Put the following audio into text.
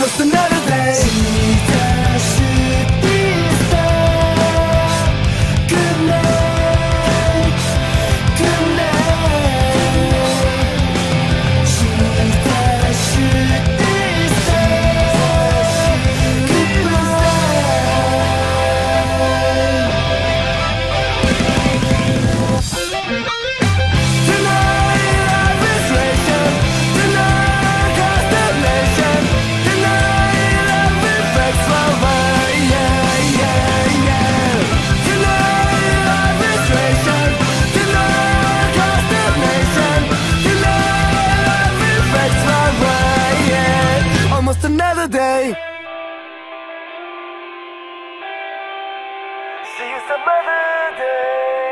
Just another day? Another day. See you some other day.